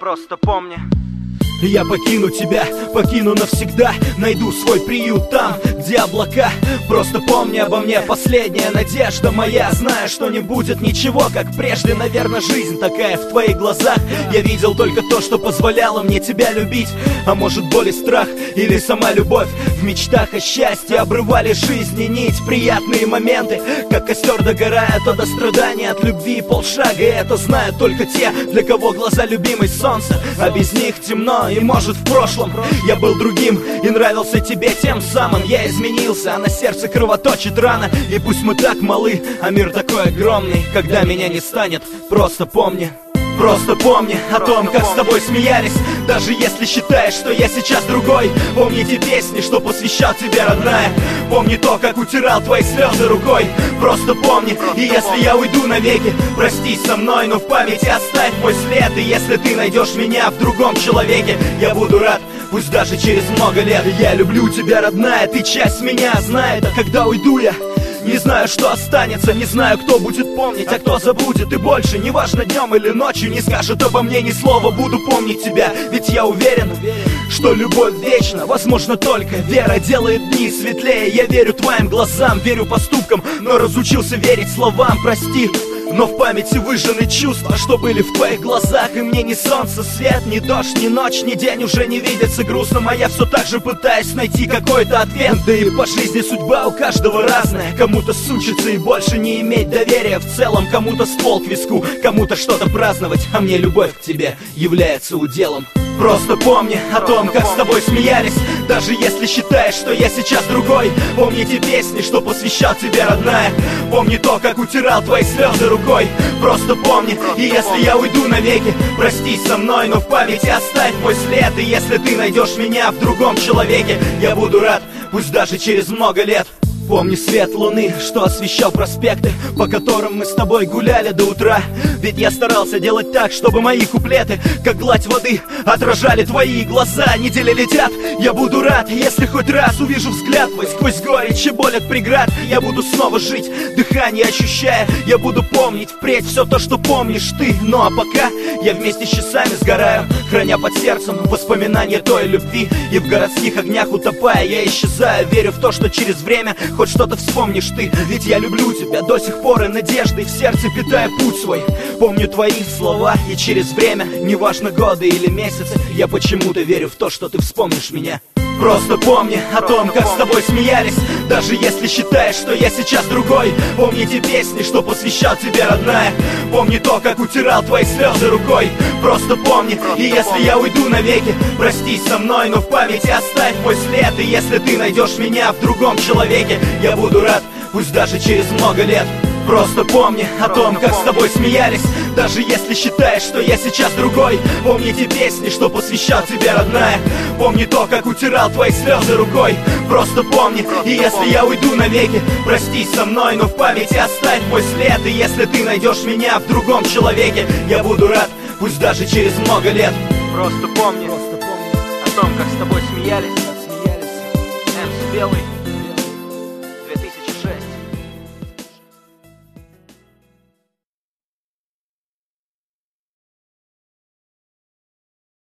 Просто помни. Я покину тебя, покину навсегда. Найду свой приют там, где облака. Просто помни обо мне, последняя надежда моя. Зная, что не будет ничего, как прежде. Наверное, жизнь такая в твоих глазах. Я видел только то, что позволяло мне тебя любить. А может, боль и страх, или сама любовь В мечтах о счастье обрывали жизни нить Приятные моменты, как костер догорает От страдания, от любви полшага И это знают только те, для кого глаза любимой солнца А без них темно и может в прошлом. Я был другим и нравился тебе тем самым. Я изменился, а на сердце кровоточит рана. И пусть мы так малы, а мир такой огромный Когда меня не станет, просто помни Просто помни о том, как с тобой смеялись. Даже если считаешь, что я сейчас другой. Помни те песни, что посвящал тебе, родная. Помни то, как утирал твои слезы рукой. Просто помни, и если я уйду навеки Простись со мной, но в памяти оставь мой след. И если ты найдешь меня в другом человеке Я буду рад. Пусть даже через много лет. Я люблю тебя, родная, ты часть меня. Знает А когда уйду я, не знаю, что останется, не знаю, кто будет помнить, а кто забудет И больше, неважно днем или ночью, не скажет обо мне ни слова Буду помнить тебя, ведь я уверен, что любовь вечна Возможно, только вера делает дни светлее. Я верю твоим глазам, верю поступкам, но разучился верить словам Прости, но в памяти выжжены чувства, что были в твоих глазах И мне ни солнце, свет, ни дождь, ни ночь, ни день уже не видится грустным А я все так же пытаюсь найти какой-то ответ. Да и по жизни судьба у каждого разная. Кому-то сучиться и больше не иметь доверия В целом кому-то ствол к виску, кому-то что-то праздновать А мне любовь к тебе является уделом Просто помни о том, как с тобой смеялись. Даже если считаешь, что я сейчас другой. Помни те песни, что посвящал тебе, родная. Помни то, как утирал твои слезы рукой. Просто помни, и если я уйду навеки Простись со мной, но в памяти оставь мой след. И если ты найдешь меня в другом человеке Я буду рад, пусть даже через много лет Помни свет луны, что освещал проспекты По которым мы с тобой гуляли до утра. Ведь я старался делать так, чтобы мои куплеты Как гладь воды отражали твои глаза. Недели летят, я буду рад Если хоть раз увижу взгляд твой Сквозь горечь и боль от преград. Я буду снова жить, дыхание ощущая Я буду помнить впредь все то, что помнишь ты. Ну а пока я вместе с часами сгораю Храня под сердцем воспоминания той любви. И в городских огнях утопая я исчезаю Верю в то, что через время хоть что-то вспомнишь ты. Ведь я люблю тебя до сих пор и надеждой в сердце питая путь свой. Помню твои слова и через время, неважно годы или месяцы Я почему-то верю в то, что ты вспомнишь меня Просто помни о том, как с тобой смеялись. Даже если считаешь, что я сейчас другой. Помни те песни, что посвящал тебе, родная. Помни то, как утирал твои слезы рукой. Просто помни, и если я уйду навеки Простись со мной, но в памяти оставь мой след. И если ты найдешь меня в другом человеке Я буду рад, пусть даже через много лет Просто помни о том, как с тобой смеялись. Даже если считаешь, что я сейчас другой. Помни те песни, что посвящал тебе, родная. Помни то, как утирал твои слезы рукой. Просто помни, и если я уйду навеки Простись со мной, но в памяти оставь мой след. И если ты найдешь меня в другом человеке Я буду рад, пусть даже через много лет. Просто помни, Просто помни. о том, как с тобой смеялись, смеялись. Эмс Белый